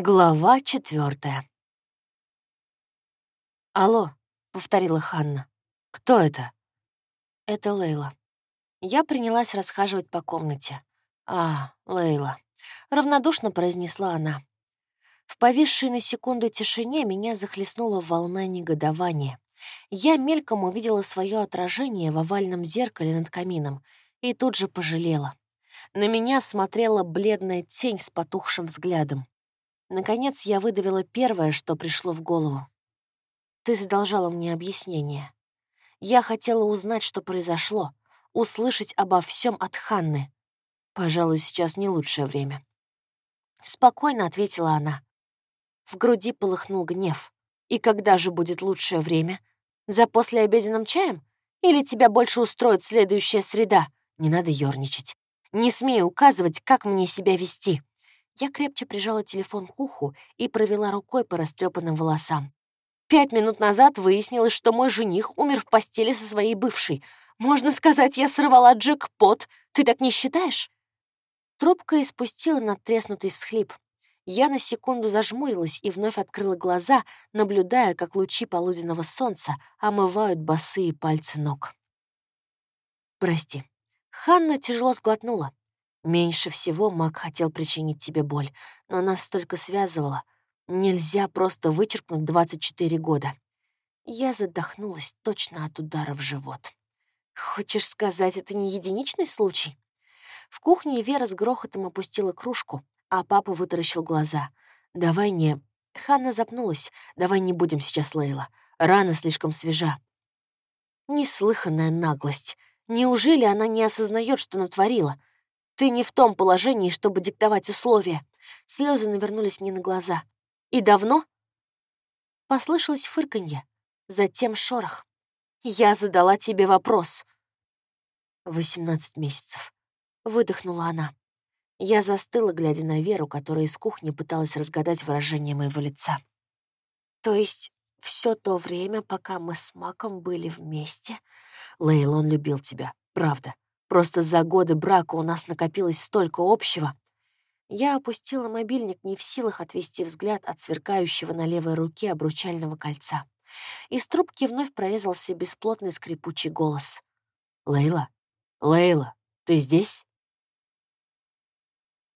Глава четвертая. «Алло», — повторила Ханна. «Кто это?» «Это Лейла». Я принялась расхаживать по комнате. «А, Лейла», — равнодушно произнесла она. В повисшей на секунду тишине меня захлестнула волна негодования. Я мельком увидела свое отражение в овальном зеркале над камином и тут же пожалела. На меня смотрела бледная тень с потухшим взглядом. Наконец я выдавила первое, что пришло в голову. Ты задолжала мне объяснение. Я хотела узнать, что произошло, услышать обо всем от Ханны. Пожалуй, сейчас не лучшее время. Спокойно ответила она. В груди полыхнул гнев. И когда же будет лучшее время? За послеобеденным чаем? Или тебя больше устроит следующая среда? Не надо ёрничать. Не смей указывать, как мне себя вести. Я крепче прижала телефон к уху и провела рукой по растрепанным волосам. Пять минут назад выяснилось, что мой жених умер в постели со своей бывшей. Можно сказать, я сорвала джекпот. Ты так не считаешь? Трубка испустила надтреснутый всхлип. Я на секунду зажмурилась и вновь открыла глаза, наблюдая, как лучи полуденного солнца омывают босые пальцы ног. «Прости». Ханна тяжело сглотнула. Меньше всего маг хотел причинить тебе боль, но нас столько связывало. Нельзя просто вычеркнуть 24 года. Я задохнулась точно от удара в живот. Хочешь сказать, это не единичный случай? В кухне Вера с грохотом опустила кружку, а папа вытаращил глаза. «Давай не...» Ханна запнулась. «Давай не будем сейчас, Лейла. Рана слишком свежа». Неслыханная наглость. Неужели она не осознает, что натворила? Ты не в том положении, чтобы диктовать условия. Слезы навернулись мне на глаза. И давно? Послышалось фырканье, затем шорох. Я задала тебе вопрос. Восемнадцать месяцев. Выдохнула она. Я застыла, глядя на Веру, которая из кухни пыталась разгадать выражение моего лица. То есть все то время, пока мы с Маком были вместе, Лейл, он любил тебя, правда. Просто за годы брака у нас накопилось столько общего. Я опустила мобильник, не в силах отвести взгляд от сверкающего на левой руке обручального кольца. Из трубки вновь прорезался бесплотный скрипучий голос. «Лейла? Лейла, ты здесь?»